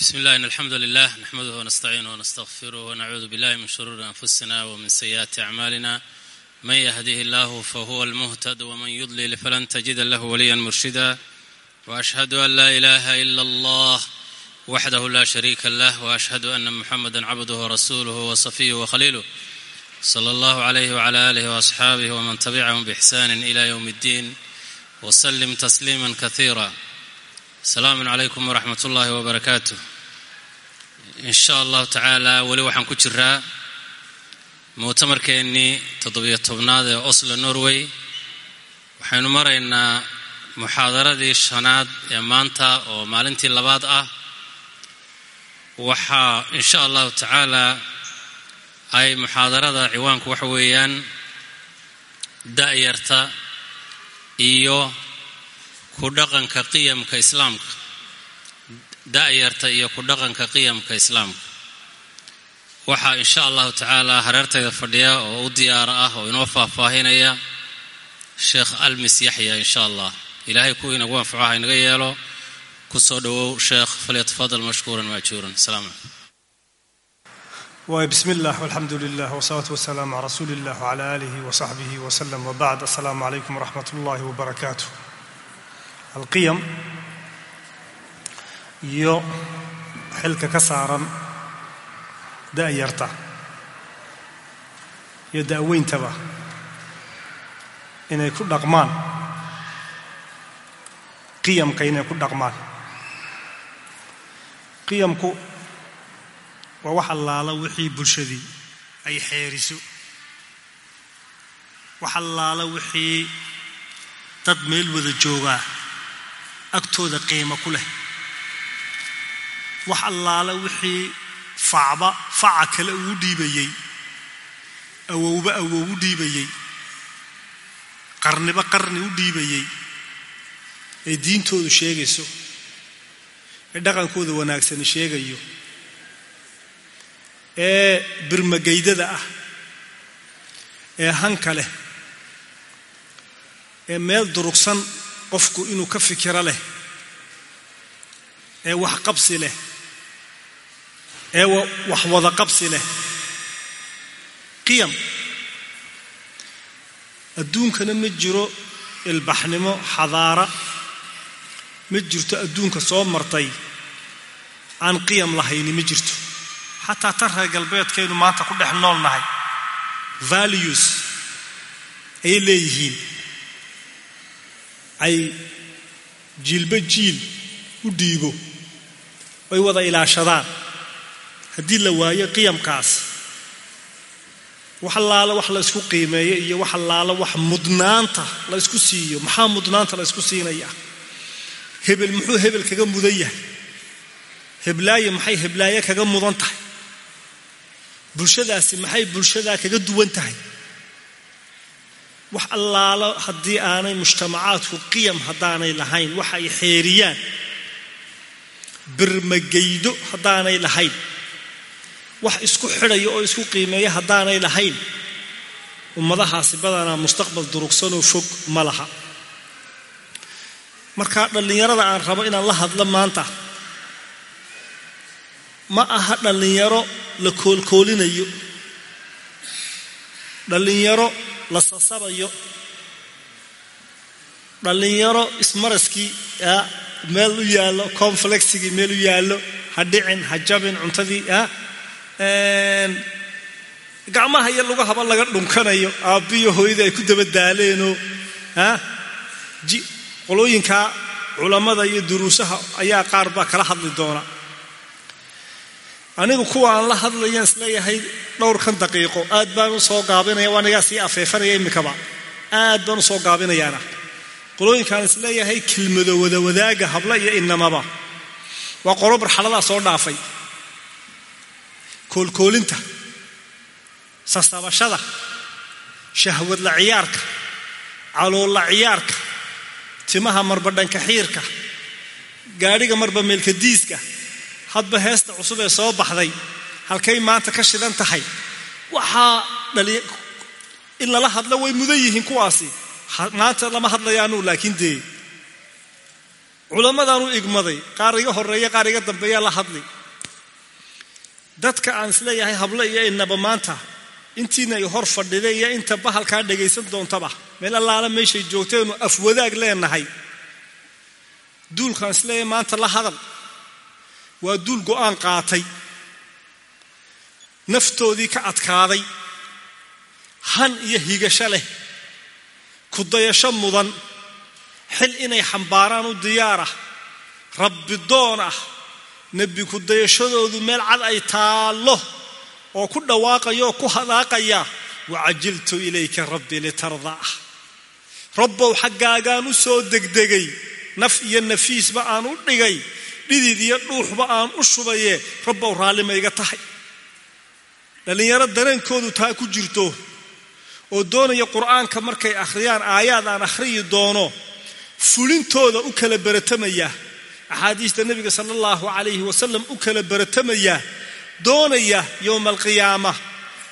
بسم الله إن الحمد لله نحمده ونستعينه ونستغفره ونعوذ بالله من شرور أنفسنا ومن سيئات أعمالنا من يهده الله فهو المهتد ومن يضلل فلن تجد له وليا مرشدا وأشهد أن لا إله إلا الله وحده لا شريك له وأشهد أن محمدا عبده ورسوله وصفيه وخليله صلى الله عليه وعلى آله وأصحابه ومن تبعهم بإحسان إلى يوم الدين وسلم تسليما كثيرا asalaamu calaykum waraxmat ullaahi wabarakaatu in sha allahu tacaala weli waxaan ku jiraa muctamarkeennii toddobiyo tobnaad ee oslo norway. Waxaynu maraynaa muxaadaradii shanaad ee maanta oo maalintii labaad ah. Waxaa in sha allahu tacaala ay muxaadarada ciwaanku waxa weeyaan da'yarta iyo ku dhaqanka qiyamka islaamka da'yarta iyo ku dhaqanka qiyamka islaamka waxaa in sha allahu tacaala hareertayda fadhiya oo u diyaara ah oo inoo faahfaahinaya sheekh almis yaxya in sha allah ilaahay kuwii inagu anfaco ha inaga yeelo ku soo dhowow sheekh falyatafadal mashkuuran maajuuran asalaamu calaykum بسم الله والحمد لله والصلاة والسلام على رسول الله وعلى آله وصحبه وسلم وبعد السلام عليكم ورحمة الله وبركاته alqiyam iyo xilka ka saaran da'yarta iyo da'weyntaba inay ku dhaqmaan. Qiyamka inay ku dhaqmaan. Qiyamku waa wax allaala wixii bulshadii ay xeeriso. Wax allaala wixii dad meel wada joogaa agtooda qiimo ku leh. Wax allaala wixii facba faca kale uu dhiibayey awowba awow u dhiibayey qarniba qarni u dhiibayey ee diintoodu sheegayso ee dhaqankooda wanaagsani sheegayo ee birmagaydada ah ee hanka leh ee meel durugsan qofku inuu ka fikiro leh ee wax qabsi leh ee wax wada qabsi leh. Qiyam. Adduunkana ma jiro ilbaxnimo xadaara. Ma jirto adduunka soo martay aan qiyam lahayni ma jirto. Xataa tan reer galbeedkaynu maanta ku dhex nool nahay values ayay leeyihiin ay jiilba jiil u dhiibo ay wada ilaashadaan. Haddii la waayo qiyamkaas wax allaala wax la ysku qiimeeyo iyo wax allaala wax mudnaanta la ysku siiyo maxaa mudnaanta la ysku siinaya? Hebel muxuu hebel kaga mudan yahay? Heblaaye maxay heblaaye kaga mudan tahay? Bulshadaasi maxay bulshadaa kaga duwan tahay wax allaalo haddii aanay mujtamacaadku qiyam haddaanay lahayn waxa ay xeeriyaan. Birmagaydo haddaanay lahayn. Wax isku xidhaya oo isku qiimeeya haddaanay lahayn. Ummadahaasi badanaa mustaqbal durugsanoo fog ma laha. Marka dhallinyarada aan rabo inaan la hadlo maanta ma aha dhallinyaro la koolkoolinayo. Dhallinyaro la sasabayo dhallinyaro ismaraskii meel u yaallo conflexigii meel u yaallo ha dhicin ha jabin cuntadii gacmaha iyo lugahaba laga dhunkanayo aabbiyo hooyadii ay ku daba daaleenoo qolooyinkaa culammada iyo duruusaha ayaa qaar baa kala hadli doona anigu kuwa aan la hadlayaan is leeyahay dhowrkan daqiiqo. Aad baan u soo gaabinaya anigaa sii afeefanaya imikaba. Aad baan u soo gaabinayaana. Qolooyinkaan is leeyahay kelmado wadawadaaga habla iyo inamaba waa qolo marxaladaa soo dhaafay. Koolkoolinta sasabashada shahwadla ciyaarka caloolla ciyaarka timaha marba dhanka xiirka gaadhiga marba meelka diiska hadba heesta cusub ee soo baxday halkay maanta ka shidan tahay. Waxaa in lala hadlo way mudan yihiin kuwaasi. Maanta lama hadlayaanu laakiin dee. Culammadaan u igmaday qaar iga horreeya qaar iga dambeeyaa la hadli. Dadka aan is leeyahay hable iyo inaba maanta intiina ay hor fadhida iyo inta bahalkaa dhagaysan doontaba meel allaala meeshay joogteenu afwadaag leenahay duulkaan is leeyahay maanta la hadal waa duul go'aan qaatay. Naftoodii ka adkaaday. Han iyo higasho leh. Kudayasho mudan. Xil inay xambaaraan u diyaar ah. Rabbi doon ah. Nebi kudayashadoodu meel cad ay taallo oo ku dhawaaqaya oo ku hadaaqaya. Wacajiltu ilayka rabbi litardaa rabbow xaggaagaan u soo degdegay. Naf iyo nafiisba aan u dhigay dhidid iyo dhuuxba aan u shubaye rabbow raallima iga tahay. Dhallinyaro dareenkoodu taa ku jirto oo doonaya qur'aanka markay akhriyaan aayaad aan akhriyi doono fulintooda u kala beratamaya axaadiista nebiga sala allahu calayhi wasalam u kala beratamaya doonaya yowma alqiyaama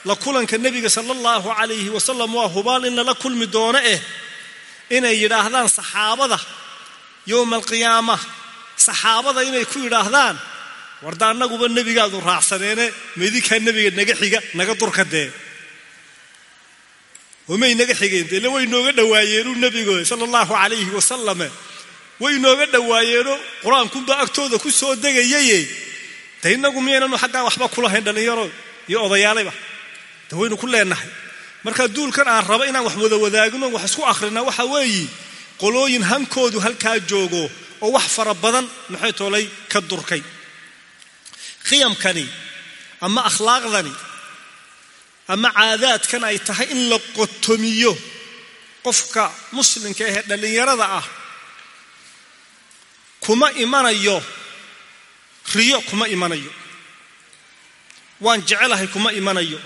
la kulanka nebiga sala allahu calayhi wasalam waa hubaal in lala kulmi doono eh inay yidhaahdaan saxaabada yowma alqiyaama saxaabada inay ku yidhaahdaan warda annaguba nebigaadu raacsaneene maidinkaa nebiga naga naga durka dee. Wamay naga xigeen dee le way nooga dhawaayeenu nebigo sala allahu calayhi wasalame way nooga dhawaayeeno qur'aankunbaa agtooda ku soo degayaye de innagu miyaynanu xaggaa waxba kulahayn dhallinyaro iyo odayaalayba. De waynu ku leenahay. Marka duulkan aan raba inaan wax wada wadaagino wax isku akhrina waxa weeyi qolooyin hankoodu halkaa joogo oo wax fara badan maxay toolay ka durkay. Qiyamkani ama akhlaaqdani ama caadaadkan ay tahay in la qotomiyo qofka muslimka ahee dhallinyarada ah kuma imanayo riyo kuma imanayo. Waan jecelahay kuma imanayo.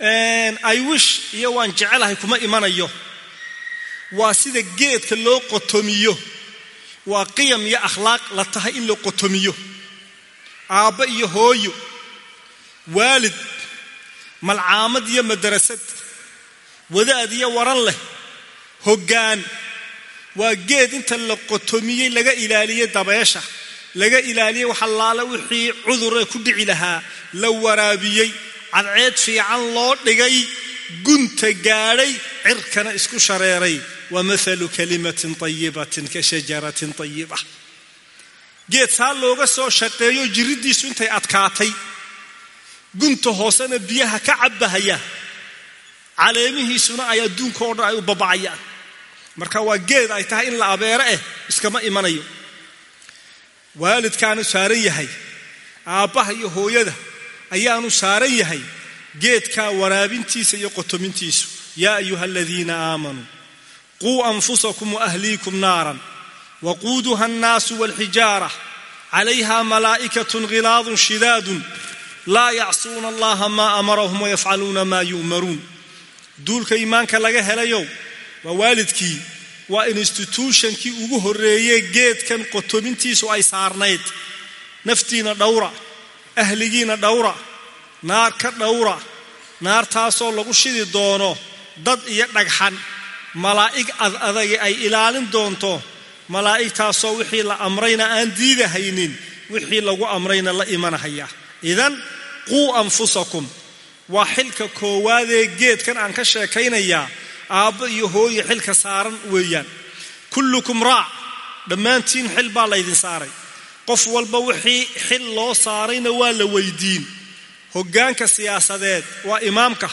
I wish iyo waan jecelahay kuma imanayo. Waa sida geedka loo qotomiyo waa qiyam iyo akhlaaq la tahay in la qotomiyo. Aabba iyo hooyo waalid malcaamad iyo madarasad wadaad iyo waran leh hoggaan. Waa geed inta la qotomiyey laga ilaaliyey dabeesha laga ilaaliyey waxallaale wixii cuduree ku dhici lahaa la waraabiyey cadceed fiican loo dhigay gunta gaadhay cirkana isku shareeray wa mathalu kalimatin tayibatin ka shajaratin tayiba geed saa looga soo shaqeeyo jiriddiisu intay adkaatay gunta hoosena biyaha ka cabbahaya caleemihiisuna ay adduunka oo dhan ay u babacayaan marka waa geed ay tahay in la abeero eh iskama imanayo waalidkaanu saaran yahay aabbaha iyo hooyada ayaanu saaran yahay geedkaa waraabintiisa iyo qotomintiisu yaa ayuha aladiina aamanuu quu anfusakum waahliikum naaran waquuduha annaasu walxijaara calayha malaa'ikatun ghilaadun shidaadun laa yacsuuna allaha maa amarahum wayafcaluuna maa yu'maruun duulka iimaanka laga helayow waa waalidkii waa instituutionkii ugu horreeyey geedkan qotomintiisu ay saarnayd naftiina dhowra ahligiina dhowra naar ka dhowra naartaasoo lagu shidi doono dad iyo dhagxan malaa'ig ad adagi ay ilaalin doonto malaa'igtaasoo wixii la amrayna aan diidahaynin wixii lagu amrayna la imanahaya. Idan quu anfusakum. Waa xilka koowaadee geedkan aan ka sheekaynayaa aabbo iyo hooye xilka saaran weeyaan. Kullukum raac dhammaantiin xil baa laydin saaray. Qof walba wixii xil loo saarayna waa la weydiin. Hoggaanka siyaasadeed waa imaamka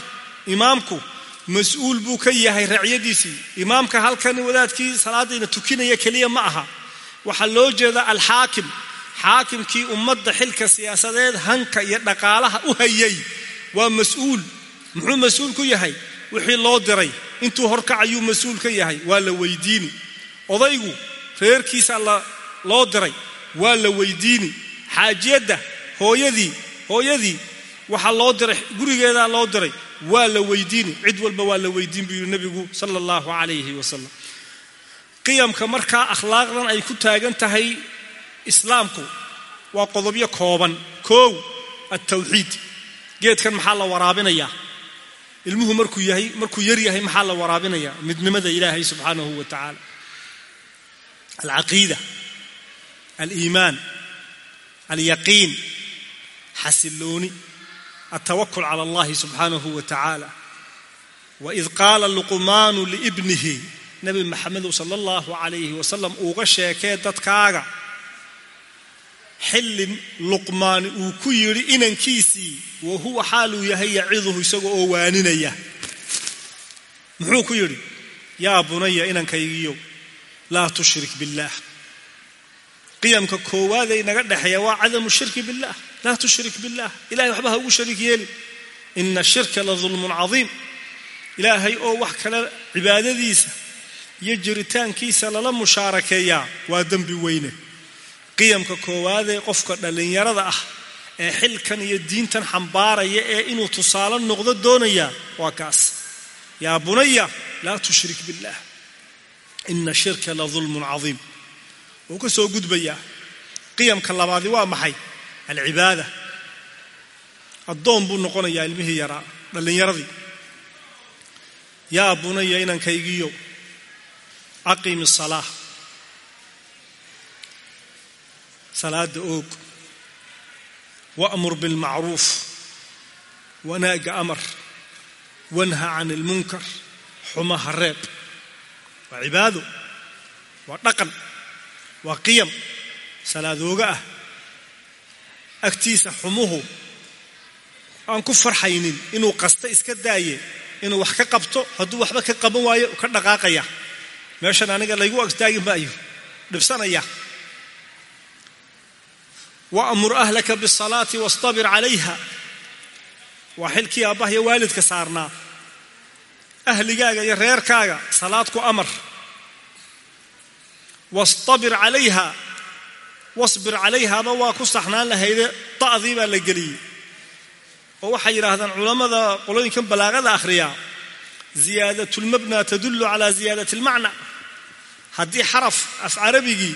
imaamku mas'uul buu ka yahay racyadiisii imaamka halkan wadaadkii salaadayna tukinaya keliya ma aha. Waxaa loo jeedaa alxaakim. Xaakimkii ummadda xilka siyaasadeed hanka iyo dhaqaalaha u hayay waa mas'uul. Muxuu mas'uul ku yahay? Wixii loo diray. Intuu horkacayuu mas'uul ka yahay. Waa la weydiini. Odaygu reerkiisa loo diray. Waa la weydiini. Xaajiyadda hooyadii hooyadii waxaa loo diray. Gurigeedaa loo diray waa la weydiini cid walba waa la weydiin buu yidhi nebigu sala allahu calayhi wasalam qiyamka markaa akhlaaqdan ay ku taagan tahay islaamku waa qodobyo kooban. Koow altawxiid geedkan maxaa la waraabinayaa? Ilmuhu markuu yahay markuu yar yahay maxaa la waraabinayaa? Midnimada ilaahay subxaanahu wa tacaala alcaqiida aliimaan alyaqiin xasilooni altawakul cala allahi subxaanahu wa tacaala waid qaala luqmaanu liibnihi nebi maxamedu sala allahu calayhi wasalam uuga sheekee dadkaaga xilli luqmaani uu ku yidhi inankiisii wa huwa xaaluu yahay yaciduhu isaga oo waaninaya muxuu ku yidhi yaa bunaya inankaygiyo laa tushrik billaah qiyamka koowaadee inaga dhexeeya waa cadamu shirki billaah laa tushrik billaah ilahay waxba ha ugu shariik yeelin ina shirka la dulmun cadiim ilaahay oo wax kale cibaadadiisa iyo jiritaankiisa lala mushaarakeeyaa waa dembi weyne qiyamka koowaadee qofka dhallinyarada ah ee xilkan iyo diintan xambaaraya ee inuu tusaale noqdo doonaya waa kaas yaa bunaya laa tushrik billaah ina shirka la dulmun cadiim wuu ka soo gudbayaa qiyamka labaadi waa maxay alcibaada addoon buu noqonayaa ilmihii yaraa dhallinyaradii yaa bunaya inankaygiyo aqimi salaa salaada oog. Wa'mur bilmacruuf wanaaga amar. Wanha can ilmunkar xumaha reeb. Waa cibaado. Waa dhaqan. Waa qiyam. Salaadooga ah agtiisa xumuhu. Aan ku farxaynin inuu qasta iska daaye inuu wax ka qabto hadduu waxba ka qaban waayo ka dhaqaaqaya. Meeshan aniga laygu agtaagi maayo dhibsanaya. Waamur ahlaka bisalaati wastabir calayha. Waa xilkii aabbahiyo waalidka saarnaa. Ahligaaga iyo reerkaaga salaad ku amar. Wastabir calayha wasbir calayhaba waa ku saxnaan lahayde da'dii baa la geliyey. Oo waxay yidhaahdaan culammada qolooyinkan balaaqada akhriyaa ziyaadatulmabna tadullu calaa ziyaadati almacna haddii xaraf af carabigii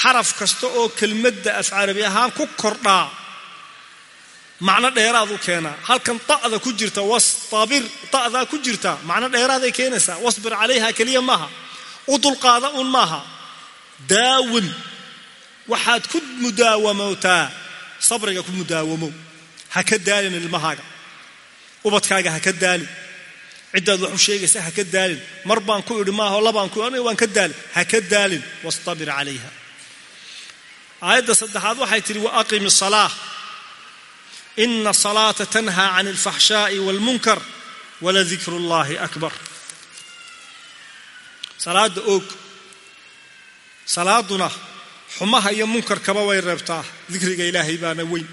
xaraf kasta oo kelmadda af carabi ahaan ku kordhaa macno dheeraad u keenaa halkan ta'da ku jirta wastabir ta'daa ku jirta macno dheeraaday keenaysaa. Wasbir calayha keliya maaha u dulqaada un maaha daawim waxaad ku mudaawamowtaa sabriga ku mudaawamow ha ka daalin ilmahaaga. Ubadkaaga ha ka daalin. Ciddaad wax u sheegaysa ha ka daalin. Mar baan ku idhi maaho labaan ku waan ka daalin. Ha ka daalin. Wastabir calayha. Aayadda saddexaad waxay tidhi wa aqimi salaa ina salaata tanhaa can alfaxshaa'i waalmunkar waladikru llahi akbar. Salaadda oog. Salaaduna xumaha iyo munkarkaba way reebtaa. Dikriga ilaahay baana weyn.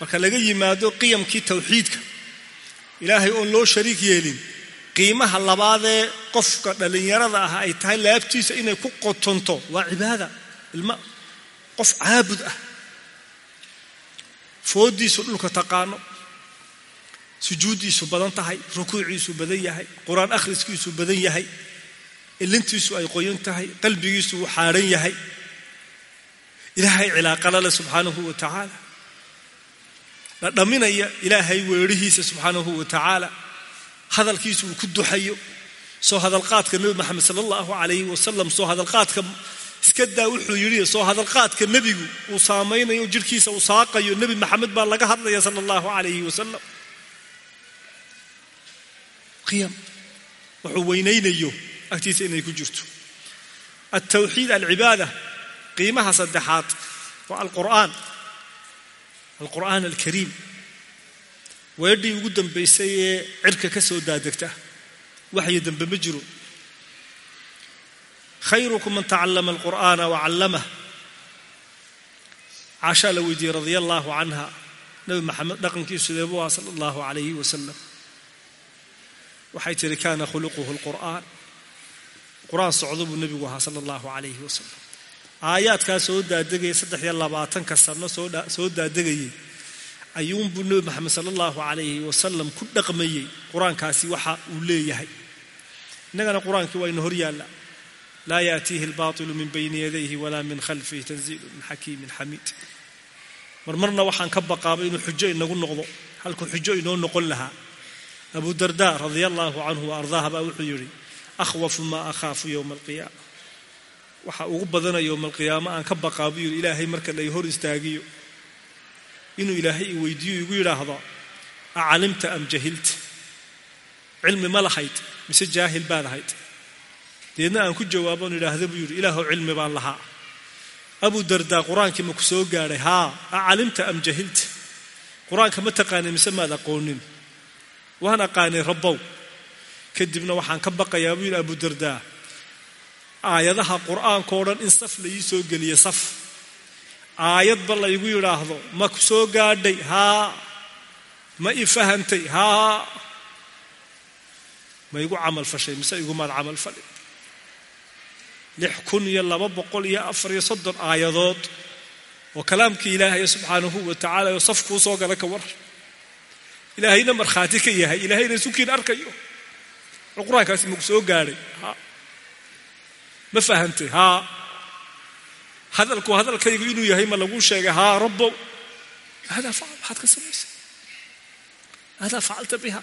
Marka laga yimaado qiyamkii tawxiidka ilaahay oon loo shariik yeelin qiimaha labaadee qofka dhallinyarada ah ay tahay laabtiisa inay ku qotonto waa cibaada ilma qof caabud ah. Fooddiisu dhulka taqaano sujuuddiisu badan tahay rukuuciisu badan yahay qur'aan akhriskiisu badan yahay ilintiisu ay qoyan tahay qalbigiisu uu xaaran yahay. Ilaahay cilaaqalale subxaanahu wa tacaala. La dhamminaya ilaahay weedhihiisa subxaanahu wa tacaala. Hadalkiisu uu ku duxayo. Soo hadalqaadka nebi maxamed sala allahu calayhi wasalam soo hadalqaadka iska daa wuxuu yidhi soo hadalqaadka nebigu uu saamaynayo jidhkiisa uu saaqayo nebi maxamed baa laga hadlaya sala allahu calayhi wasalam qiyam wuxuu weynaynayo agtiisa inay ku jirto. Altawxiid alcibaada qiimaha saddexaad waa alqur'aan. Alqur'aan alkariim. Weedhii ugu dambaysay ee cirka ka soo daadegta waxyo dambe ma jiro. Khayrukum man tacallama alqur'aana wacallamah caashaa la weydiiyey radia allaahu canha nabi maxamed dhaqankiisu deebuu aha sala allahu calayhi wasalam waxay tihi kaana khuluquhu alqur'aan qur'aan socdo buu nebigu ahaa sala allahu calayhi wasalam aayaadkaa soo daadegaya saddex iyo labaatanka sano soo daadegayay. Ayuunbuu nebi maxamed sala allahu calayhi wasalam ku dhaqmayey qur'aankaasi waxa uu leeyahay. Innagana qur'aankii waa ina hor yaalla. Laa yaatiihi albaatilu min bayni yadayhi walaa min khalfihi tanziilu min xakiimin xamiid marmarna waxaan ka baqaaba inuu xujo inagu noqdo halkuu xujo inoo noqon lahaa. Abu darda radia allaahu canhu wa baa wuxuu yidhi akhwafu maa akhaafu yowma alqiyaama waxa ugu badana yowmalqiyaamo aan ka baqaa buu yidhi ilaahay marka lay hor istaagiyo inuu ilaahay i weydiiyo igu yidhaahdo acalimta am jahilta cilmi ma lahayd mise jaahil baad ahayd deedna aan ku jawaabon idhaahda buu yidhi ilaahow cilmi baan lahaa abu dardaa qur'aankii ma ku soo gaadhay haa acalimta am jahilta qur'aanka ma taqaanay mise maad aqoonin waan aqaanay rabbow kadibna waxaan ka baqayaa buu yidhi abu dardaa aayadaha qur'aankao dhan in saf la ii soo geliya saf. Aayadba laygu yidhaahdo ma soo gaadhay haa. Ma i fahantay haa. Ma igu camal fashay mise igumaad camal fadhi. Lix kun iyo laba boqol iyo afar iyo soddon aayadood oo kalaamkii ilaahay subxaanahu wa tacaala oo saf kuu soo gala ka war. Ilaahayna markhaati ka yahay ilaahayna sukiin arkayo qur'aankaasi maku soo gaadhay? Ma fahantay haa hadalku hadalkaygu inuu yahay ma laguu sheegay? Haa rabbow haadaa facal maxaad ka samaysay. Haadaa facalta biha.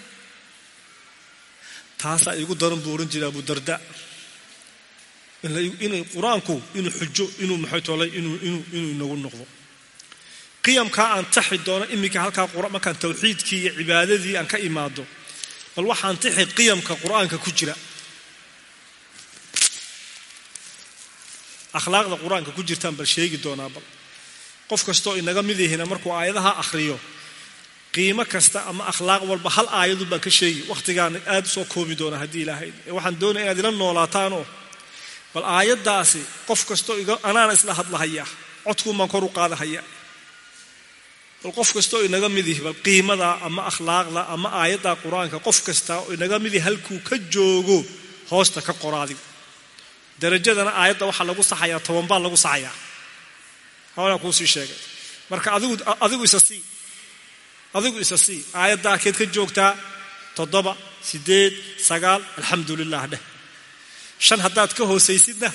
Taasaa iigu daran buu ohan jiray abu darda. Inay qur'aanku inuu xujo inuu maxay tolay inuu inagu noqdo. Qiyamkaa aan taxi doono iminka halkaa markaan tawxiidkii iyo cibaadadii aan ka imaado bal waxaan tixi qiyamka qur'aanka ku jira. Akhlaaqda qur'aanka ku jirtaan bal sheegi doonaa bal. Qof kastoo inaga mid yahina markuu aayadaha akhriyo qiimo kasta ama akhlaaq walba hal aayadu baan ka sheegi wakhtigaan aad u soo koobi doona haddii ilaahay. Waxaan doonaya inaad ila noolaataanoo bal aayaddaasi qof kastoo anaana isla hadlahaya codkuunbaan kor u qaadahaya bal qof kastoo inaga mid yihi bal qiimada ama akhlaaqda ama aayadda qur'aanka qof kasta oo inaga mid yahi halkuu ka joogo hoosta ka qoraadiga darajadana aayadda waxaa lagu saxayaa toban baa lagu saxayaa. Hawlaa kuusii sheegay. Marka adigu adigu isa sii. Adigu isa sii. Aayadda akeed ka joogtaa toddoba siddeed sagaal alxamdu lilah dheh. Shan haddaad ka hoosaysidna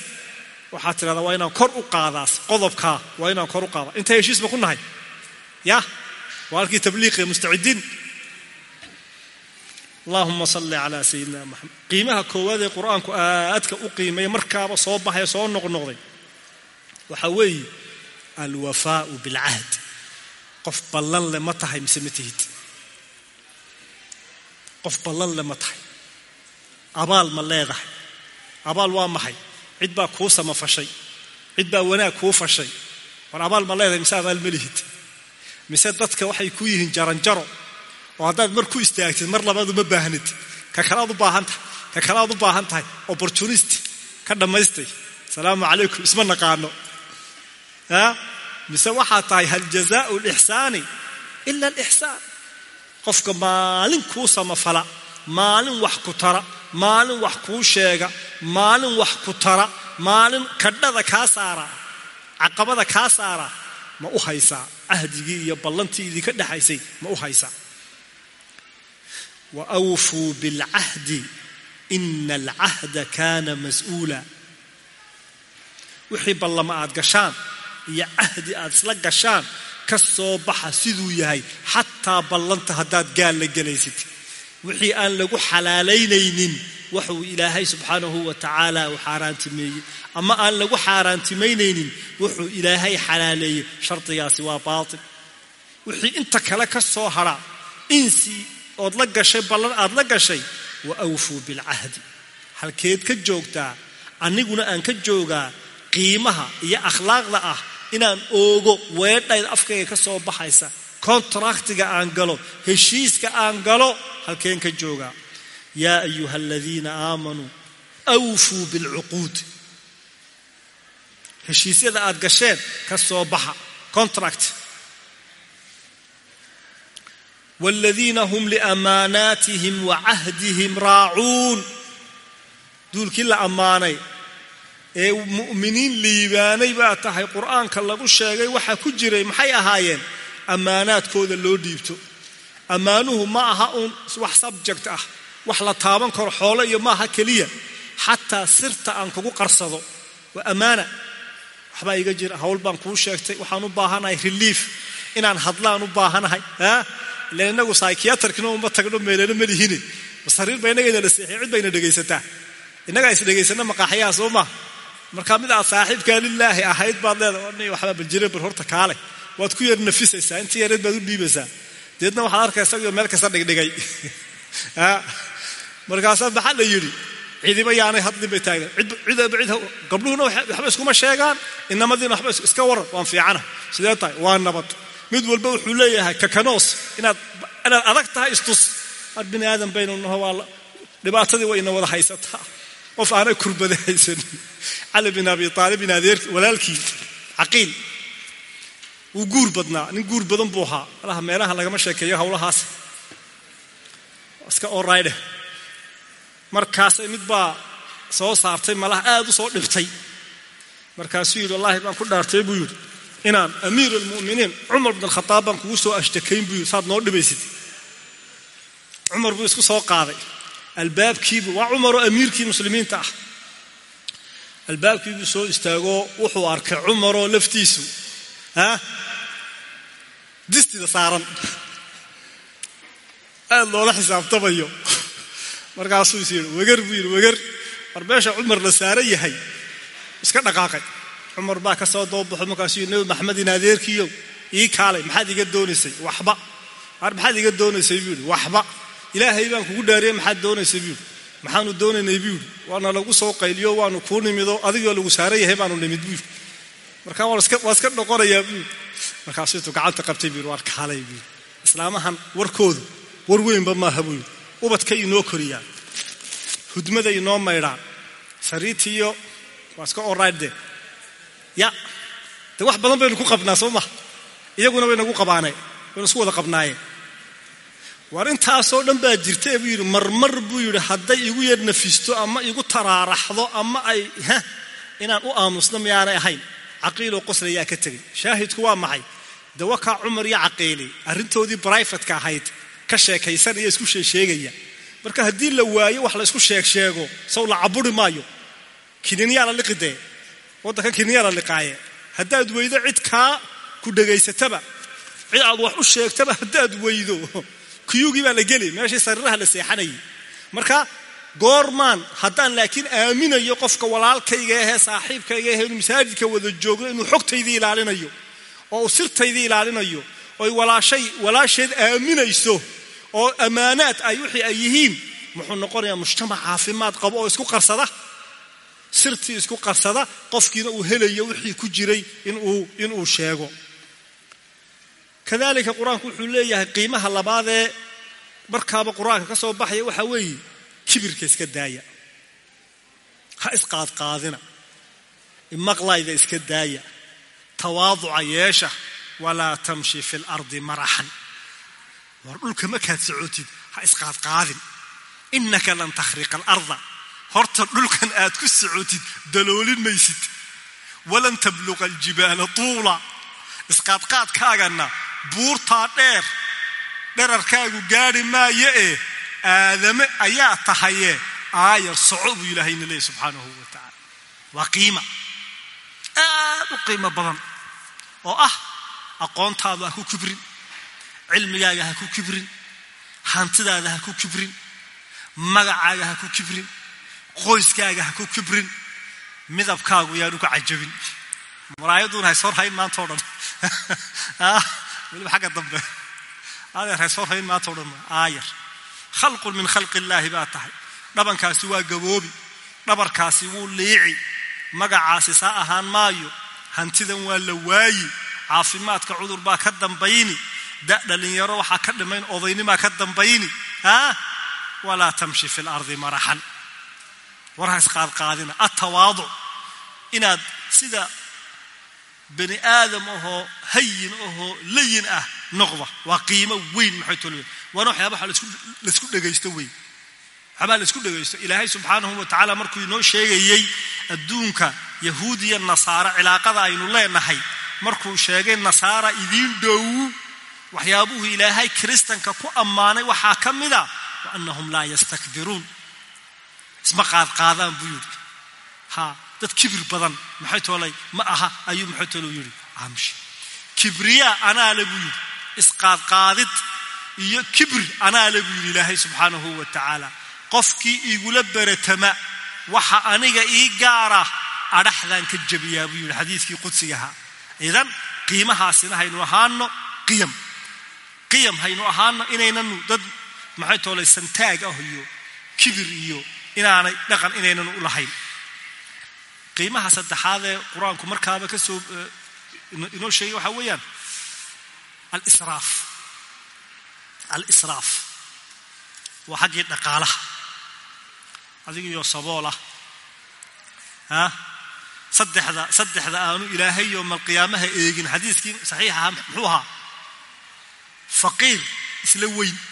waxaad tidhahdaa waa inaan kor u qaadaas qodobkaa waa inaan kor u qaadaa inta heshiisba ku nahay yah waa halkii tabliiqi mustacidiin allahuma salli calaa sayidina maxamed qiimaha koowaad ee qur'aanku aadka u qiimeeya markaaba soo baxaya soo noqnoqday waxaa weeye alwafaau bilcahd qof ballan le ma tahay mise ma tihid qof ballan le ma tahay abaal ma leedahay abaal waa maxay cid baa kuu samafashay cid baa wanaag kuu fashay war abaal ma leedahay mise abaal ma mise dadka waxay ku yihiin jaranjaro. Oo haddaad mar ku istaagtid mar labaad uma baahnid. Ka kalaad u baahan tahay ka kalaad u baahan tahay. Opportunist ka dhammaystay. Asalaamu calaykum isma naqaano. Mise waxaa tahay hal jazaau lixsaani ila alixsaan qofka maalin kuu samafala maalin wax ku tara maalin wax kuu sheega maalin wax ku tara maalin kadhada kaa saara caqabada kaa saara ma u haysaa cahdigii iyo ballantii idinka dhexaysay ma u haysaa wa awfuu bilcahdi ina alcahda kaana mas'uula. Wixii ballama aad gashaan iyo cahdi aad isla gashaan ka soo baxa siduu yahay xataa ballanta haddaad gaal la gelaysid. Wixii aan lagu xalaalaynaynin waxuu ilaahay subxaanahu wa tacaala uu xaaraantimeeyey. Ama aan lagu xaaraantimaynaynin wuxuu ilaahay xalaaleeyey. Shardigaasi waa baatil. Wixii inta kale ka soo hadha insi ood la gashay ballan aad la gashay wa awfuu bilcahdi. Halkeed ka joogtaa aniguna aan ka joogaa qiimaha iyo akhlaaqda ah inaan oogo weedhayda afkayga ka soo baxaysa kontraktiga aan galo heshiiska aan galo halkeen ka joogaa yaa ayuha aladiina aamanuu awfuu bilcuquud heshiisyada aad gasheen ka soo baxa contract. waaladiina hum liamaanaatihim wa cahdihim raacuun duulkii la ammaanay ee mu'miniin liibaanay baa tahay qur'aanka lagu sheegay waxaa ku jiray maxay ahaayeen ammaanaadkooda loo dhiibto ammaanuhu ma aha uun wax subject ah wax la taaban karo xoolo iyo maaha keliya xataa sirta aan kugu qarsado. Waa ammaana waxbaa iga jira hawl baan kuu sheegtay waxaan u baahanahay relief. Inaan hadlaan u baahanahay a ilan inagu sykiatrkina uma tagno meelana ma lihine. Masariir ba inagayna la seexiy cid bayna dhegaysataa. Innagaa is dhegaysana maqaaxyaha soo maa markaa mid saaxiibkaa lilaahi ahayd baad leedahay waxbaa baljire bar horta kaale. Waad ku yar nafisaysaa intii yareed baad u dhiibaysaa. Deedna waxaad arkaysa meel kasta dhigdhigay markaasaa maxaa la yidhi? Cidiba yaanay hadlin bay taagan gabdhuhuna waxba iskuma sheegaan. Inamadiina waxba iska waran waan fiicana. Sidee tahay? Waa nabad. Mid walba wuxuu leeyahay kakanoos. Inaad adag tahay istus. Ar bini aadan baynu naho waa dhibaatadii way ina wada haysataa. Qof aanay kurbada haysanin. Cali bin abi aalibin adeer walaalkii caqiil. Wuu guur badnaa. Nin guur badan buu ahaa. Malaha meelaha lagama sheekeeyo howlahaas iska oraydheh markaasay mid baa soo saartay malaha aad u soo dhibtay markaasuu yidhi wallaahi baan ku dhaartay buu yidhi. Inaan amiir almu'miniin cumar bin alkhataab baan kugu soo ashtakayn buu yidhi. Saad noo dhibaysid. Cumar buu isku soo qaaday. Albaabkiibu waa cumaroo amiirkii muslimiinta ah. Albaabkiibuu soo istaagoo wuxuu arkay cumaroo laftiisu ah distida saaran. Aad loola xisaabtamayo markaasuu is yidhi wegar buu yidhi wegar war meesha cumar la saaran yahay iska dhaqaaqay. Cumar baa ka soo doobaxo markaasuu yidhi nabi maxamed in adeerkiiyow ii kaalay. Maxaad iga doonaysay? Waxba. War maxaad iga doonaysay? buu yidhi waxba. Ilaahay baan kugu dhaariyey maxaad doonaysay? buu yidhi maxaanu doonaynay buu yidhi waana lagu soo qayliyo waanu kuu nimido adigoo lagu saaran yahay baanu nimid. buu yidhi. Markaa waa iska noqonayaa buu yidhi. Markaasuu gacanta qabtay buu yidhi waar kaalay buu yidhi. Islaamahan warkoodu war weynba maaha buu yidhi ubadkay inoo koriyaan hudmaday inoo maydhaan sariitiiyo waa iska oraydde ya dee wax badan baynu ku qabnaa soo maha iyaguna way nagu qabaaneen waynu isku wada qabnaayeen war intaasoo dhan baa jirta buu yidhi marmar buu yidhi hadday igu yar nafisto ama igu taraaraxdo ama ay ha inaan u aamusno miyaanay ahayn. Caqiiloo qoslayaa ka tegay shaahidku waa maxay? De cumar iyo caqiili arrintoodii brifatka ahayd ka sheekaysanaya isku sheesheegaya marka haddii la waayo wax la isku sheeg sheego saw la caburi maayo. Kiniinyaa la liqi dee. Waddankan kiniinyaa la liqaaye. Haddaad weydo cid kaa ku dhegaysataba cid aad wax u sheegtaba haddaad weydo kuyugii baa la geli. Meeshii sariiraha la seexanayay. Marka goormaan haddaan laakiin aaminayo qofka walaalkayga ahee saaxiibkayga ahee inuu masaajidka wada joogno inuu xogtaydii ilaalinayo oo uu sirtaydii ilaalinayo oy walaashay walaasheed aaminayso oo ammaanaad ay wixii ay yihiin muxuu noqonayaa mujtamac caafimaad qabo oo isku qarsada. Sirtii isku qarsada qofkiina uu helayo wixii ku jiray inuu sheego. Kadalika qur'aanku wuxuu leeyahay qiimaha labaadee markaaba qur'aanka ka soo baxaya waxaa weeye kibirka iska daaya. Ha isqaadqaadina. Imaqlayda iska daaya. Tawaaduca yeesha. Walaa tamshi fi lardi maraxan war dhulka markaad socotid ha isqaadqaadin. Inaka lan takhriqa alarda. Horta dhulkan aad ku socotid daloolin maysid. Walan tabluqa aljibaala tuula. Isqaadqaadkaagana buurtaa dheer dherarkaagu gaadhi maayo ee aadame ayaa tahaye aayar soco buu ilaahayna leeyay subxaanahu wa tacaala waa qiima. Aad u qiimo badan oo ah aqoontaadu ha ku kibrin cilmigaaga ha ku kibrin hantidaada ha ku kibrin magacaaga ha ku kibrin qoyskaaga ha ku kibrin midabkaagu yaanu ka cajabin. Muraayaduna hayshor hayn maanta o dhan. Weliba xagga dambe? Adeer hayshor hayn maanta o dhan. Aayar khalqun min khalqi illaahi baa tahay. Dhabankaasi waa gaboobi dhabarkaasi wuu liici. Magacaasi saa ahaan maayo hantidan waa la waayi. Caafimaadka cudur baa ka dambayni da dhalinyaro waxaa ka dhimayn odaynimaa ka dambayni ah walaa tamshi fi lardi maraxan. War ha isqaadqaadina atawaaduc inaad sida bani aadam ahoo hayin ahoo layin ah noqda. Waa qiimo weyn maxay tolwe waana waxyaaba la isku dhegaysto weyn. Waxyaabaa la isku dhegaysto ilaahay subxaanahu wa tacaala markuu inoo sheegayey adduunka yahuud iyo nasaaro cilaaqada aynu leenahay markuu sheegay nasaara idiin dhow waxyaabuhu ilaahay kiristanka ku ammaanay waxaa ka mida wa annahum laa yastakbiruun. Isma qaadqaadaan buu yidhi. Ha dad kibir badan maxay toolay? Ma aha ayuu maxay toolou yidhi amshi kibriyaa anaale buu yidhi. Isqaadqaadid iyo kibir anaale buu yidhi ilaahay subxaanahu wa tacaala. Qofkii igula beratama waxa aniga ii gaara adhaxdaan ka jabiyaa buu yidhi xadiidkii qudsigahaa idan qiimahaasina haynu ahaano qiyam qiyam haynu ahaano inaynanu dad maxay toolay santaag ah iyo kibir iyo inaanay dhaqan inaynanu u lahayn. Qiimaha saddexaadee qur'aanku markaaba ka soo inoo sheegay waxaa weeyaan alisraaf. Al-israaf waa xaggii dhaqaalaha. Adigiyo saboolah ha? Saddexda saddexda aanu ilaahay yowmal qiyaamaha eegin. Xadiiskii saxiix ahaa muxuu ahaa faqiir isla weyn.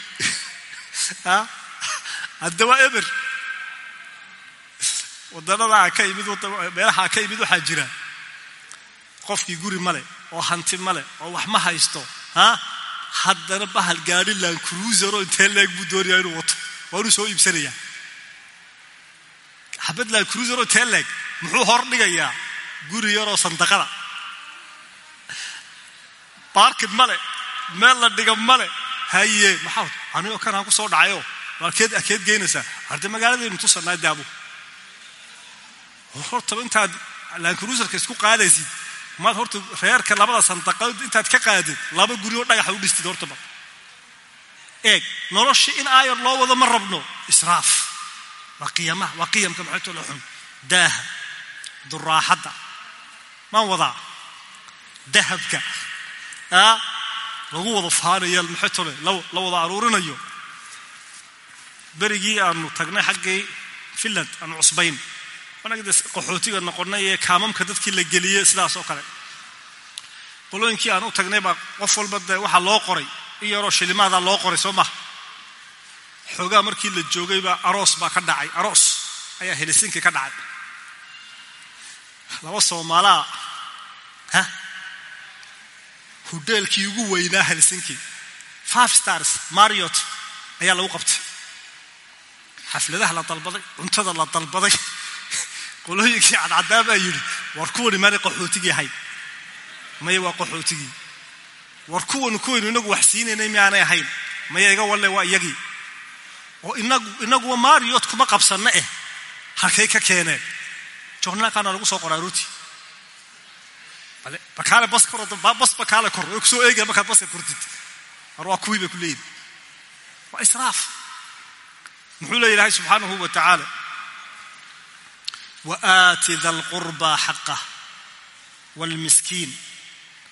Ha hadda waa eber. Wadanadaa ka imid meelahaa ka imid waxaa jira qofkii guri male oo hanti male oo wax ma haysto ha haddana bahal gaadhi lan cruisero intee leeg buu doonayaa inuu wato waa inuu soo iibsanayaa. Xabad lan cruisero intee leeg muxuu hor dhigayaa guri yaroo sandaqada baarkid male meel la dhiga male. Haye maxaa anigoo kanaan ku soo dhacayo. Akeed akeed geynaysaa harde magaaladaynu tusanaa daabo hortaba intaad lancruiserka isku qaadaysid maad horta reerka labada sandaqadood intaad ka qaadid laba guriyoo dhagaxa u dhistid hortaba eeg nolosha in aayar loo wado ma rabno. Israaf. Waa qiyamaha waa qiyamka maxaytolo xun? Daaha. Duraaxadda. Maan wadaa? Dahabka lagu wada faanaya maxaytole la wada aruurinayo. Berigii aanu tagnay xaggii finland aanu cusbayn. Anagade qaxootiga noqonnay ee kaamamka dadkii la geliyey sidaas oo kale. Qolooyinkii aan u tagnay baa qof walba dee waxaa loo qoray in yaroo shilimaadaa loo qoray soo maha xoogaa markii la joogay baa aroos baa ka dhacay aroos ayaa helisinki ka dhacay. Laba soomaalaa ha hudheelkii ugu weynaa helsinki. Five stars mariot ayaa lagu qabtay. Xafladaha la dalbaday cuntada la dalbaday. Qolooyinkii cadcadaa baa yidhi war kuwani maanay qaxootigii ahayn maya waa qaxootigii. War kuwanu kuwaynu inagu wax siinaynay miyaanay ahayn. Maya iga walle waa iyagii. Oo inagu inaguwa maariyot kuma qabsanna eh. Halkay ka keeneen joornaalkaana lagu soo qoraa bale bakaale bas koro bas bakaale kor oo ku soo eegaya markaad baska kortid mar waa kuwii bay ku leeyihiin waa israaf muxuu le ilaahay subxaanahu wa tacaala wa aati da lqurbaa xaqah wاlmiskiin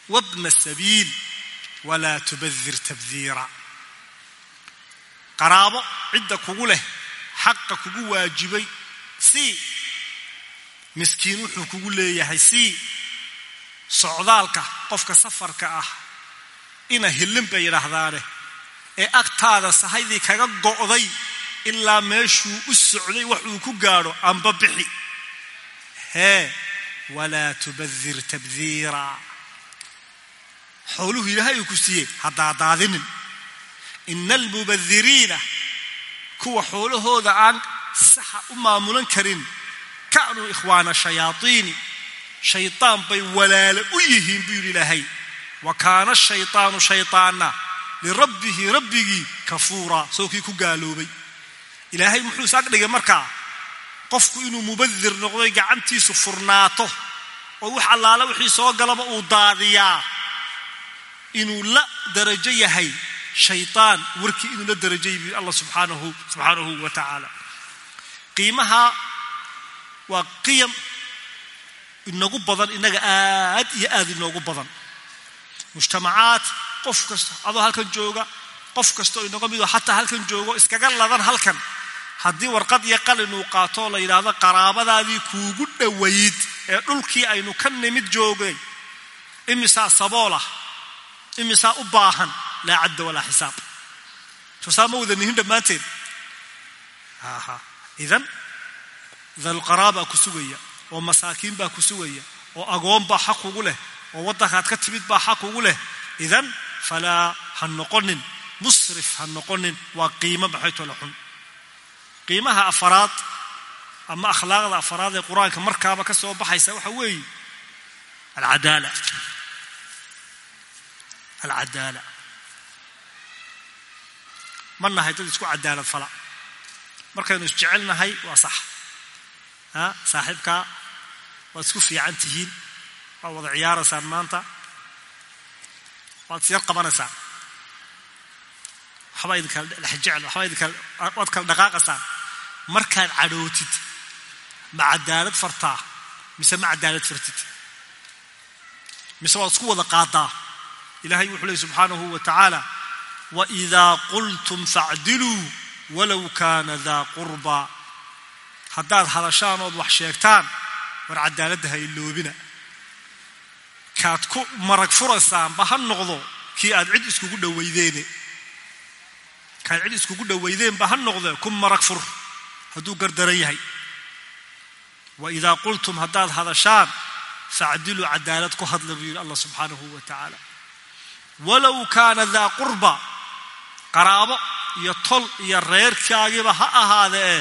wabna sabiil walaa tubadir tabdiira qaraabo cidda kugu leh xaqa kugu waajibay. Si. Miskiin wuxuu kugu leeyahay si socdaalka qofka safarka ah ina hillin bay yidhaahdaane ee agtaada sahaydii kaga go'day ilaa meeshuu u socday wax uu ku gaadho amba bixi. Hee walaa tubadir tabdiira xooluhu ilaahay uu ku siiyey haddaadaadinin ina almubadiriina kuwa xoolahooda aan saxa u maamulan karin ka'nuu ikhwaana shayaaiini shaydaan bay walaalo u yihiin buu yidhi ilaahay. Wa kaana shaytaanu shaytaanna lirabbihi rabbigii kafuuraa soo kii ku gaaloobay. Ilaahay muxuu is agdhigay markaa qofku inuu mubadir noqdoy gacantiisu furnaato oo wax allaale wixii soo galaba uu daadiyaa. Inuu la darajo yahay shaytaan warkii inuu la darajay bu allah subxaanahu subxaanahu wa tacaala qiimaha waa qiyam inagu badan inaga aad iyo aad inoogu badan. Mujtamacaad qof kasta adoo halkan jooga qof kasta oo inaga midoo xataa halkan joogo iskaga ladan halkan. Haddii warqad iyo qalin uu qaatoo la yidhaahdo qaraabadaadii kuugu dhowayd ee dhulkii aynu ka nimid joogay imisaa saboolah imisaa u baahan laa cadda walaa xisaab. Soosaa ma wada nihin dhammaanteen idan dalqaraabaa ku sugaya oo masaakiin baa ku sugaya oo agoon baa xaq ugu leh oo waddankaad ka timid baa xaq ugu leh. Idan falaa ha noqonin musrif ha noqonin waa qiimo maxaytole xun? Qiimaha afaraad ama akhlaaqda afaraad ee qur'aanka markaaba ka soo baxaysa waxa weeye alcadaala. Alcadaala. Ma nahay dad isku cadaalad fala. Markaynu isjecelnahay waa sax. A saaxiibkaa waad isku fiican tihiin waad wada ciyaaraysaan maanta waad isyar qabanaysaan waxbaa idinkala dhexjecel waxbaa idinkala waad kala dhaqaaqaysaan markaad cadhootid ma cadaalad fartaa mise ma cadaalad fartid mise waad isku wada qaadaa ilahay wuxuu leey subxaanahu wa tacaala qultum facdiluu walow kaana daa qurbaa haddaad hadashaan ood wax sheegtaan war cadaaladda ha iloobina kaad ku marag furaysaanba ha noqdo kii aad cid iskugu dhawaydeene kaad cid iskugu dhawaydeenba ha noqde ku marag fur. Hadduu gardaran yahay. Wa idaa qultum haddaad hadashaan facdiluu cadaalad ku hadla buu yidhi allah subxaanahu wa tacaala. Walow kaana daa qurba qaraabo iyo tol iyo reerkaagiba ha ahaadee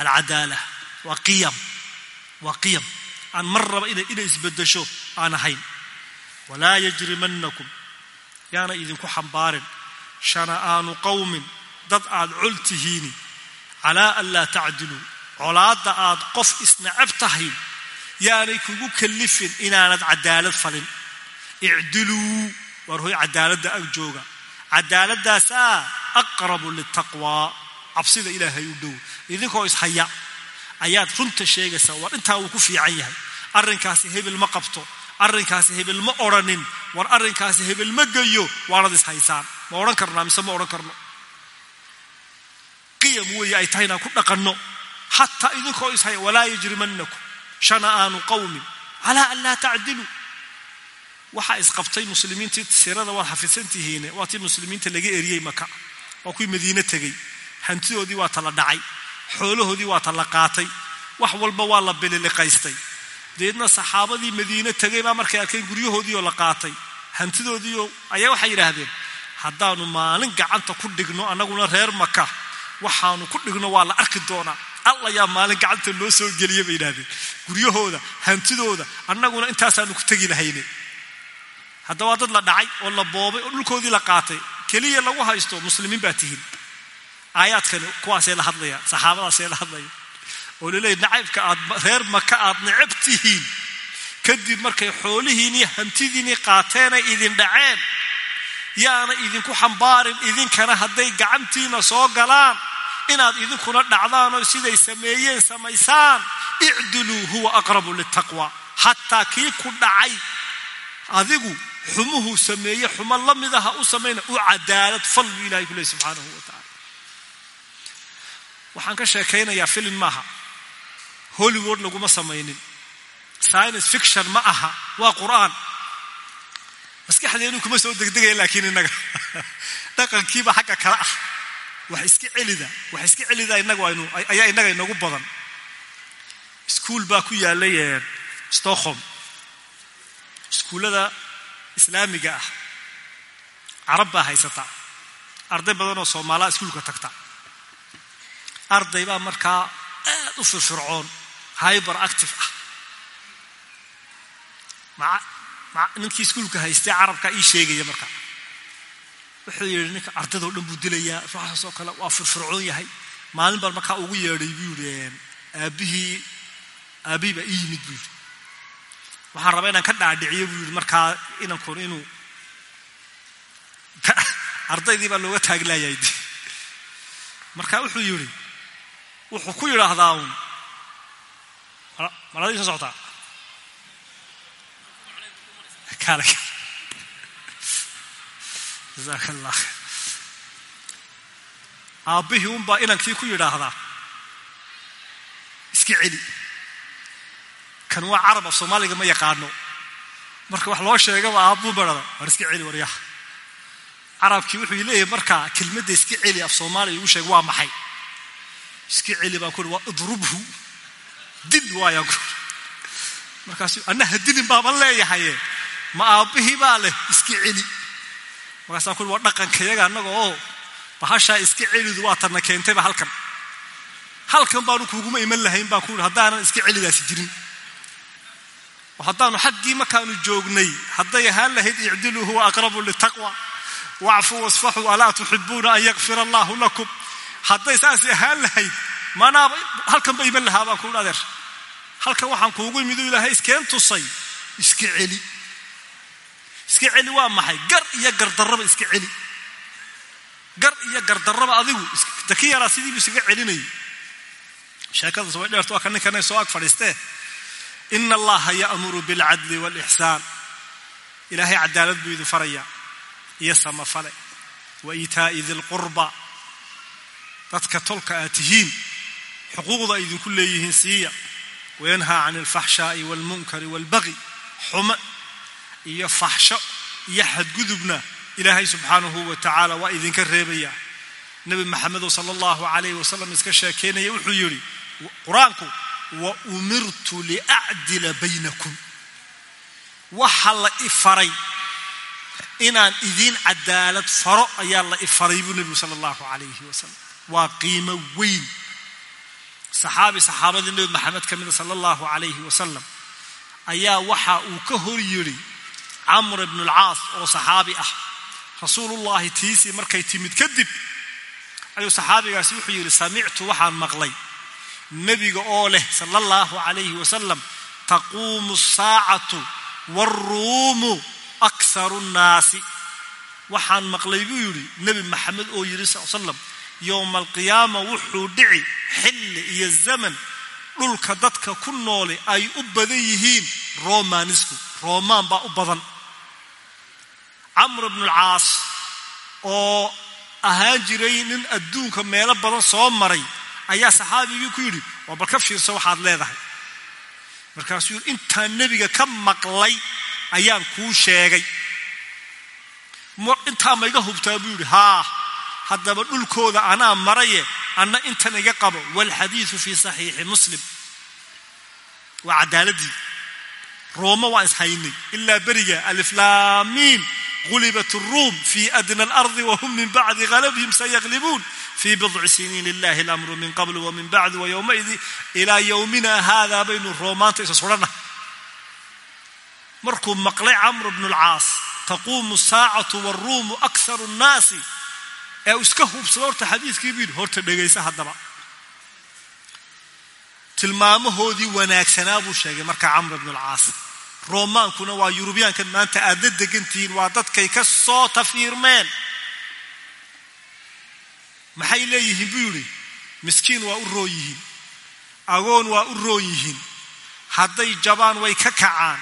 alcadaala waa qiyam waa qiyam. Aan mar raba inay isbedesho aan ahayn. Walaa yajrimannakum. Yaana idinku xambaarin. Shana'aanu qowmin dad aad col tihiini. Calaa an laa tacdiluu. Colaadda aad qof isnacab tahay yaanay kugu kallifin inaanad cadaalad falin. Icdiluu. Waar hoy cadaaladda ag jooga. Cadaaladaasaa aqrabu litaqwaa. Cabsida ilaahay u dhow. Idinkoo ishaya ayaad runta sheegaysaa war intaa wuu ku fiican yahay. Arrinkaasi hebel ma qabto. Arrinkaasi hebel ma odhanin war arrinkaasi hebel ma geyo waanad ishaysaan ma odhan karnaa mise ma odhan karno? Qiyam weeye ay tahay inaan ku dhaqanno. Xataa idinkoo ishaya walaa yajrimannakum shana'aanu qawmin calaa an laa tacdiluu. Waxaa isqabtay muslimiintii sirada waad xafidsan tihiine waa tii muslimiinta laga eriyey maka waa kuwii madiine tegey. Hantidoodii waa tala dhacay xoolahoodii waa tala qaatay wax walba waa la bililiqaystay. Deedna saxaabadii madiine tegay baa markay arkeen guryahoodiioo la qaatay. Hantidoodiioo ayaa waxay yidhaahdeen haddaanu maalin gacanta ku dhigno annaguna reer maka waxaanu ku dhigno waa la arki doonaa. Alla yaa maalin gacanta loo soo geliya bay yidhahdeen guryahooda hantidooda annaguna intaasaanu ku tegi lahayne. Hadda waa dad la dhacay oo la boobay oo dhulkoodii la qaatay. Keliya lagu haysto muslimiin baa tihiin aayaadkani kuwaasay la hadlayaan saxaabadaasay la hadlayaan oo laleeyahy nacaybka aad reer maka aad necab tihiin. Kadib markay xoolihiinii hantidiinii qaateenay idin dhaceen. Yaana idinku xambaarin idinkana hadday gacantiina soo galaan. Inaad idinkuna dhacdaan oo siday sameeyeen samaysaan. Icdiluu huwa aqrabu litaqwa xataa kii ku dhacay adigu xumuhuu sameeye xumo la mid aha u samayna u cadaalad fal buu ilahay ku leey subxaanahu wa tacala waxaan ka sheekaynayaa filim maaha. Hollywood laguma samaynin. Science fiction ma aha. Waa qur'aan. Maskaxdeenu kuma soo degdegaya laakiin innaga. Dhaqankiiba xagga kale ah. Wax iska celida. Wax iska celida inagu aynu ayaa innaga inagu badan. Iskuol baa ku yaalay stockholm. Iskuullada islaamiga ah. Carab baa haysata. Arday badan oo soomaalaa iskuulka tagta arday baa markaa aad u firfircoon hyber active ah. Ninkii iskuulka haystay carabkaa ii sheegaya marka. Wuxuu yidhi ninka ardaydoo dhan buu dilayaa ruuxaas oo kale waa firfircoon yahay. Maalin baan markaa ugu yeedhay buu yidhi aabbihii aabbihii baa ii yimid buu yidhi. Waxaan rabaa inaan ka dhaadhiciyo buu yidhi markaa inankun inuu ardaydii baa looga taaglaayay. Marka wuxuu yidhi wuxuu ku yidhaahdaa uun. Maladii soo socotaa jasaaka allah aabbihii unbaa inankii ku yidhaahdaa. Iska celi. Kan waa carab af soomaaliga ma yaqaano. Marka wax loo sheegaba aabbuu barada. War iska celi waryaha carabkii wuxuu leeyahay markaa kelmadda iska celi af soomaaliga igu sheeg waa maxay iska celi baan ku waa idrubhu. Dil waayaan ku markaasu annaha dilin baaban leeyahaye ma aabbihii baa leh iska celi. Markaasaan ku waa dhaqankayaga annaga oo bahashaa iska celidu waa tanna keentayba halkan. Halkan baanu kuguma iman lahayn baan ku haddaanan iska celidaasi jirin. Haddaanu xaggii markaanu joognay hadday ahaan lahayd icdiluu huwa aqrabu litaqwa wacfuu wasfaxuu alaa tuxibuuna an yakfira allaahu lakum hadday saasi ahaan lahayd manaaba halkan ba iman lahaa baan ku adeer halkan waxaan kuugu imiduu ilaahay iskeen tusay iska celi. Iska celi waa maxay? Gar iyo gardarraba iska celi. Gar iyo gardarraba adigu daki yaraa sidiibu iskaga celinayay. Sheekadaas way dheerto waa ka ninkanay soo ag fadhiistee ina allaha ya'muru bilcadli waalixsaan ilaahay cadaalad buu idin farayaa. Iyo samafale. Wa iitaa'i dilqurba dadka tolka aad tihiin xuquuqda ay idinku leeyihiin siiya. Wayanhaa can alfaxshaa'i waalmunkari waalbaqi xumo iyo faxsho iyo xadgudubna ilaahay subxaanahu wa tacaala waa idinka reebayaa nebi maxamedow sala allahu calayhi wasalam iska sheekeynaya wuxuu yidhi qur'aanku wa umirtu liacdila baynakum. Waxa la ifaray inaan idiin cadaalad faro ayaa la ifaray buu nebigu sala allahu calayhi wasalam waa qiimo weyn. Saxaabi saxaabadii nebi maxamed ka mida sala allahu calayhi wasalam ayaa waxa uu ka hor yidhi camr ibnu alcaas oo saxaabi ah rasuulullahi tiisii markay timid kadib ayuu saxaabigaasi wuxuu yidhi samictu waxaan maqlay nebiga oo leh sala allahu calayhi wasalam taquumu asaacatu waaruumu akharu nnaasi. Waxaan maqlay buu yidhi nebi maxamed oo yidhi sal slam yowma alqiyaama wuxuu dhici xilli iyo zaman dhulka dadka ku noole ay u badan yihiin romanisku romaan baa u badan. Camr bnu alcaas oo ahaan jiray nin adduunka meelo badan soo maray ayaa saxaabigii ku yidhi waa bal ka fiirso waxaad leedahay. Markaasuu yidhi intaan nebiga ka maqlay ayaan kuu sheegay. Intaa ma hubtaa? buu yidhi haa haddaba dhulkooda anaa maraye anna intan iga qabo. Waalxadiidu fii saxiixi muslim. Waa cadaaladii. Rooma waan ishaynay ilaa beriga aliflaamiim gulibat ruum fii adna alardi wahum min bacdi galabihim sayaglibuun fii bidci siniin illahi alamru min qabl wamin bacdi wayowmaidi ilaa yowmina haadaa baynu roomaanta isa sudhanah markuu maqlay camru bnu alcaas taquumu saacatu waaruumu akharu nnaasi ee iska hubsada horta xadiiskii buu yidhi horta dhegaysa haddaba. Tilmaamahoodii wanaagsanaa buu sheegay marka camr ibnu alcaas roomaankuna waa yurubiyaankan maanta aad la degantihiin waa dadkay ka soo tafiirmeen maxay leeyihiin buu yidhi miskiin waa u roon yihiin agoon waa u roon yihiin hadday jabaan way ka kacaan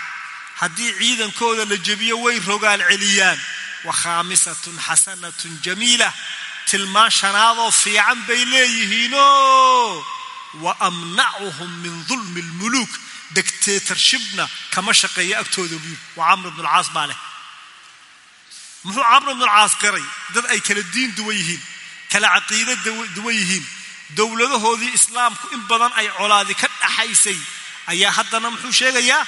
haddii ciidankooda la jebiyo way rogaal celiyaan wa khaamisatun xasanatun jamiila tilmaan shanaadoo fiican bay leeyihiinoo wa amnacuhum min dulmi almuluuk dictatorshipna kama shaqeeya agtooda yidhi. Waa camr ibnu alcaas baa leh. Muxuu camr ibnu alcaas garay? Dad ay kala diin duwan yihiin kala caqiida duwan yihiin. Dowladahoodii islaamku in badan ay colaadi ka dhaxaysay. Ayaa haddana muxuu sheegayaa?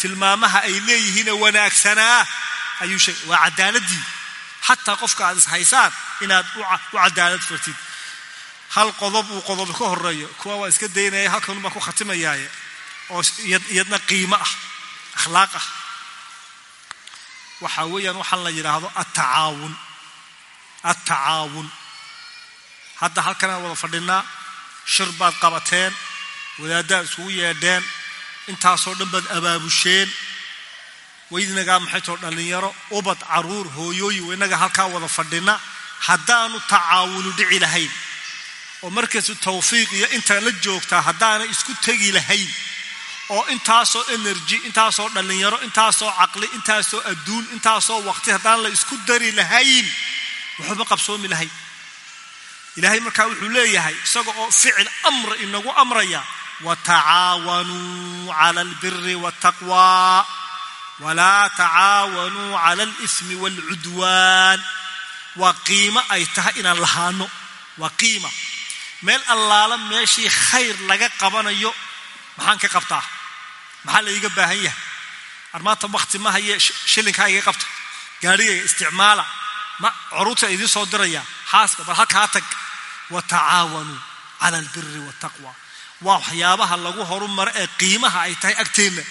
Tilmaamaha ay leeyihiinee wanaagsanaa ayuu sheegay waa cadaaladii. Xataa qofka aad ishaysaan inaad u cadaalad fartid hal qodob uu qodob ka horeeyo kuwa waa iska daynaya halkanun baan ku khatimayaaye oo iyadna qiimo ah akhlaaq ah. Waxaa weeyaan waxaa la yidhaahdo attacaawun attacaawun. Hadda halkanaan wada fadhinaa shir baad qabateen wadaaddaad isugu yeedheen intaasoo dhan baad abaabusheen waydinagaa maxay too dhallinyaro? Ubad carruur hooyooyin waynaga halkaa wada fadhina. Haddaanu tacaawunu dhici lahayn. Oo markaysu tawfiiq iyo intaa la joogtaa haddaanay isku tegi lahayn. Oo intaasoo energy intaasoo dhallinyaro intaasoo caqli intaasoo adduun intaasoo waqti haddaan la isku dari lahayn waxuma qabsoomi lahayn. Ilaahay markaa wuxuu leeyahay isaga oo ficil amra inagu amraya watacaawanuu cala albiri waataqwa walaa tacaawanuu cala alismi waalcudwaan waa qiimo ay tahay inaan lahaano waa qiima meel allaala meeshii khayr laga qabanayo maxaan ka qabtaa maxaa la iiga baahan yahay armaanta wakti ma haye shilinkaa iga qabta gaarigayga isticmaala ma coruurta idiin soo diraya xaaska bal halkaa tag watacaawanuu cala albiri waataqwa waa waxyaabaha lagu horumaro ee qiimaha ay tahay agteenna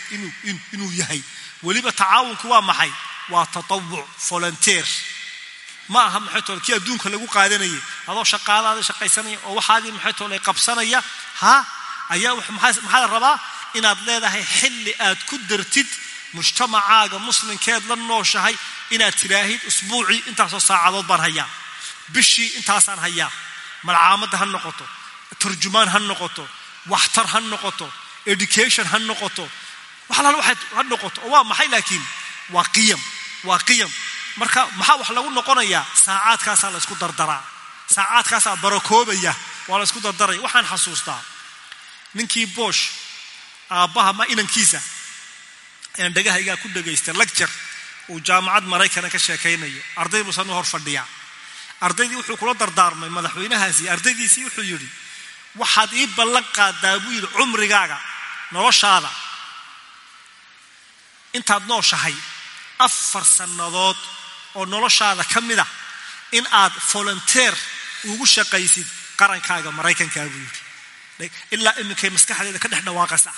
inuu yahay weliba tacaawunku waa maxay? Waa tatawuc volunteer. Ma aha maxay toole kii adduunka lagu qaadanayay? Adoo shaqaadaada shaqaysanaya oo waxaadii maxay toole qabsanaya ha? Ayaa maxaa la rabaa? Inaad leedahay xilli aad ku dartid mujtamacaaga muslimkeed la nooshahay inaad tiraahid usbuucii intaasoo saacadood baan hayaa. Bishii intaasaan hayaa. Malcaamadda ha noqoto turjumaan ha noqoto waxtar ha noqoto education ha noqoto waxalaal waxay ha noqoto? Waa maxay laakiin? Waa qiyam. Waa qiyam. Marka maxaa wax lagu noqonayaa saacaadkaasaa la ysku dardaraa. Saacaadkaasaa barakoobaya. Waa la ysku dardaraya waxaan xasuustaa. Ninkii boosh aabbaha ma inankiisa. Ayaan dhagahaygaa ku dhagaystay lagjar uu jaamacad maraykana ka sheekaynayo. Arday buusan u hor fadhiyaa. Ardaydii wuxuu kula dardaarmay madaxweynahaasi. Ardaydiisii wuxuu yidhi waxaad ii ballan qaadaa buu yidhi cumrigaaga noloshaada intaad nooshahay afar sannadood oo noloshaada ka mid ah in aad volunteer ugu shaqaysid qarankaaga maraykankaa buu ilaa iminkay maskaxdeeda ka dhex dhawaaqaysa.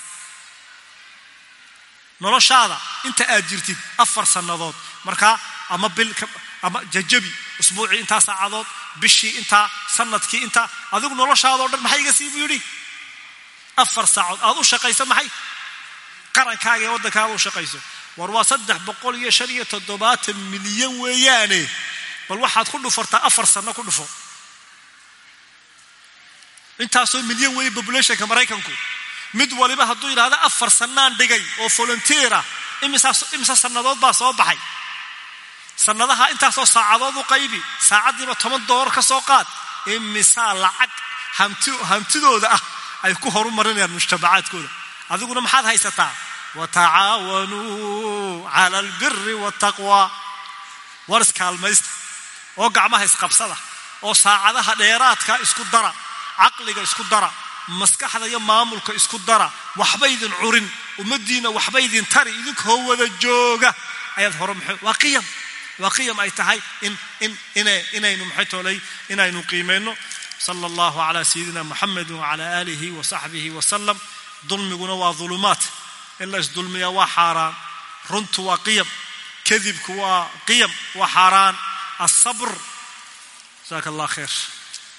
Noloshaada inta aad jirtid afar sannadood markaa ama bil ama jajabi usbuucii intaa saacadood bishii intaa sannadkii intaa adigu noloshaadao dhan maxay iga sii buu yidhi? Afar saacood aad u shaqayso maxay qarankaaga ee waddankaaga u shaqayso war waa saddex boqol iyo shan iyo toddobaatan milyan weeyaane bal waxaad ku dhufartaa afar sanno ku dhufo intaasoo milyan weeye populationka maraykanku mid waliba hadduu yidhahdo afar sannaan dhigay oo volunteera imisa sannadood baa soo baxay sannadaha intaasoo saacadood u qaybi saacaddiiba toban doolar ka soo qaad imisaa lacag hantidooda ah ay ku horumarinayaan mujtamacaadkooda adiguna maxaad haysataa? Watacaawanuu cala albiri waataqwa war iskaalmaysta oo gacmaha isqabsada oo saacadaha dheeraadka isku dara caqliga isku dara maskaxda iyo maamulka isku dara waxba idin curin ummaddiina waxba idin tari idinkoo wada jooga. Ayaad hore maxay waa qiyam waa qiyam ay tahay in in ina inaynu maxay toolay inaynu qiimayno sala allahu calaa sayidina muxamedin wacala aalihi wa saxbihi wasalam dulmiguna waa dulumaat. In la isdulmiyaa waa xaaraan. Runtu waa qiyam. Kadibku waa qiyam waa xaaraan. Asabr jasaaka allah khayr